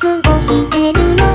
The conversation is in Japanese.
過ごしてるの